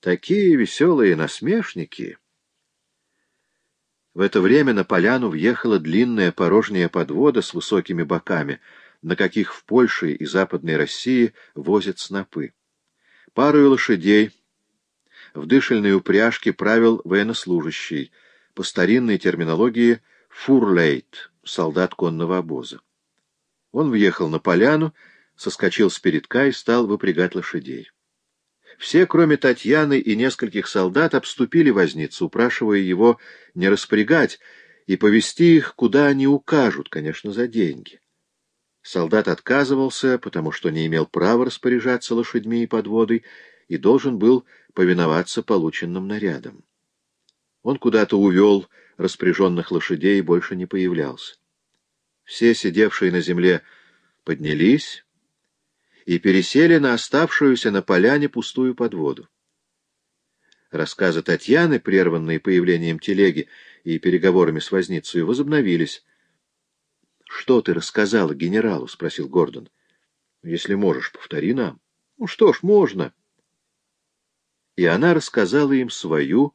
Такие веселые насмешники. В это время на поляну въехала длинная порожняя подвода с высокими боками, на каких в Польше и Западной России возят снопы. Парою лошадей в дышельной упряжке правил военнослужащий, по старинной терминологии «фурлейт» — солдат конного обоза. Он въехал на поляну, соскочил с передка и стал выпрягать лошадей. Все, кроме Татьяны и нескольких солдат, обступили возницу, упрашивая его не распрягать и повести их, куда они укажут, конечно, за деньги. Солдат отказывался, потому что не имел права распоряжаться лошадьми и подводой и должен был повиноваться полученным нарядам. Он куда-то увел распряженных лошадей и больше не появлялся. Все, сидевшие на земле, поднялись и пересели на оставшуюся на поляне пустую подводу. Рассказы Татьяны, прерванные появлением телеги и переговорами с возницей, возобновились. — Что ты рассказала генералу? — спросил Гордон. — Если можешь, повтори нам. — Ну что ж, можно. И она рассказала им свою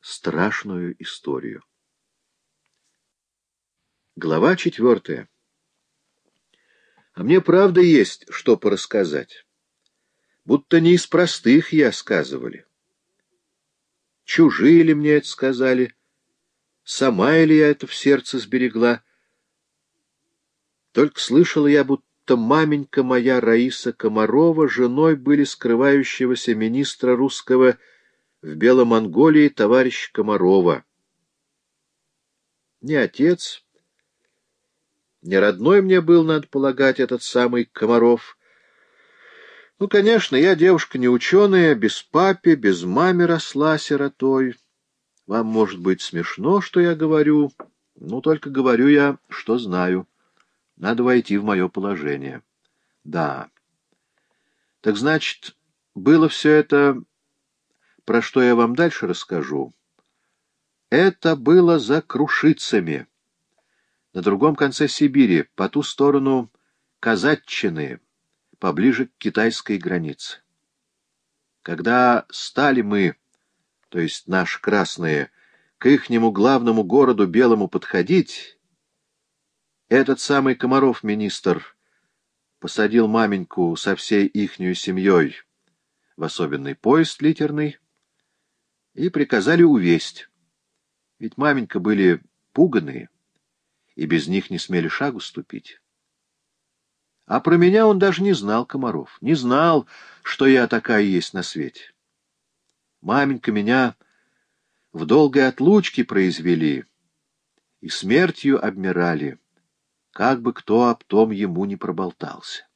страшную историю. Глава четвертая. А мне правда есть, что порассказать. Будто не из простых я сказывали. Чужие ли мне это сказали? Сама ли я это в сердце сберегла? Только слышала я, будто маменька моя Раиса Комарова женой были скрывающегося министра русского в Беломонголии товарища Комарова. Не отец, не родной мне был, надо полагать, этот самый Комаров. Ну, конечно, я девушка не ученая, без папи, без мамы росла сиротой. Вам, может быть, смешно, что я говорю, ну, только говорю я, что знаю. Надо войти в мое положение. Да. Так значит, было все это, про что я вам дальше расскажу. Это было за крушицами на другом конце Сибири, по ту сторону Казатчины, поближе к китайской границе. Когда стали мы, то есть наши красные, к ихнему главному городу Белому подходить, этот самый Комаров министр посадил маменьку со всей ихнюю семьей в особенный поезд литерный и приказали увесть. Ведь маменька были пуганые и без них не смели шагу ступить. А про меня он даже не знал, Комаров, не знал, что я такая есть на свете. Маменька меня в долгой отлучке произвели и смертью обмирали, как бы кто об том ему не проболтался.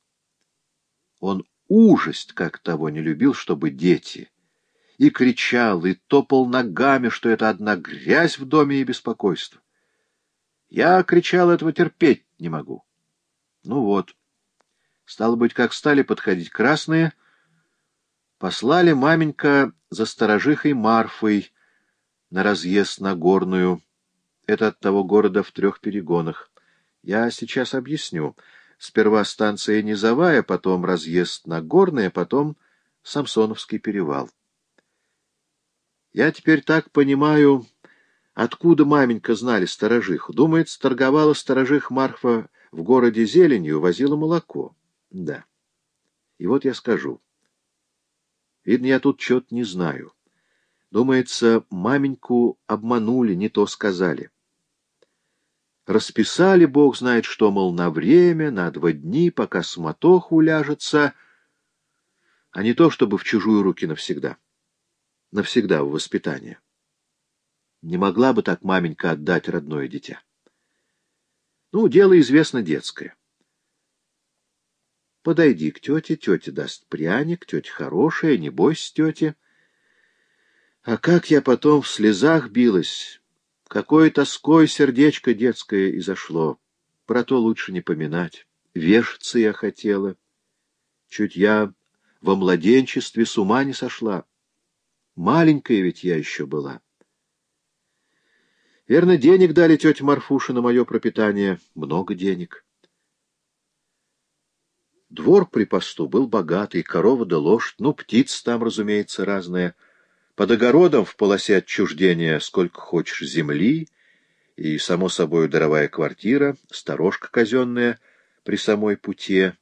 Он ужасть, как того не любил, чтобы дети, и кричал, и топал ногами, что это одна грязь в доме и беспокойство. Я кричал, этого терпеть не могу. Ну вот. Стало быть, как стали подходить красные, послали маменька за сторожихой Марфой на разъезд на Горную. Это от того города в трех перегонах. Я сейчас объясню. Сперва станция Низовая, потом разъезд на Горное, потом Самсоновский перевал. Я теперь так понимаю... Откуда маменька знали сторожиху? Думает, торговала сторожих Марфа в городе зеленью, возила молоко. Да. И вот я скажу. Видно, я тут что-то не знаю. Думается, маменьку обманули, не то сказали. Расписали, бог знает что, мол, на время, на два дни, пока суматоха уляжется, а не то, чтобы в чужую руки навсегда. Навсегда в воспитание. Не могла бы так маменька отдать родное дитя. Ну, дело известно детское. Подойди к тете, тетя даст пряник, тетя хорошая, не бойся тети. А как я потом в слезах билась, какой тоской сердечко детское изошло. Про то лучше не поминать. Вешаться я хотела. Чуть я во младенчестве с ума не сошла. Маленькая ведь я еще была. Верно, денег дали тетя Марфуша на мое пропитание. Много денег. Двор при посту был богатый, корова да лошадь, ну, птиц там, разумеется, разная. Под огородом в полосе отчуждения сколько хочешь земли, и, само собой, даровая квартира, сторожка казенная при самой путе,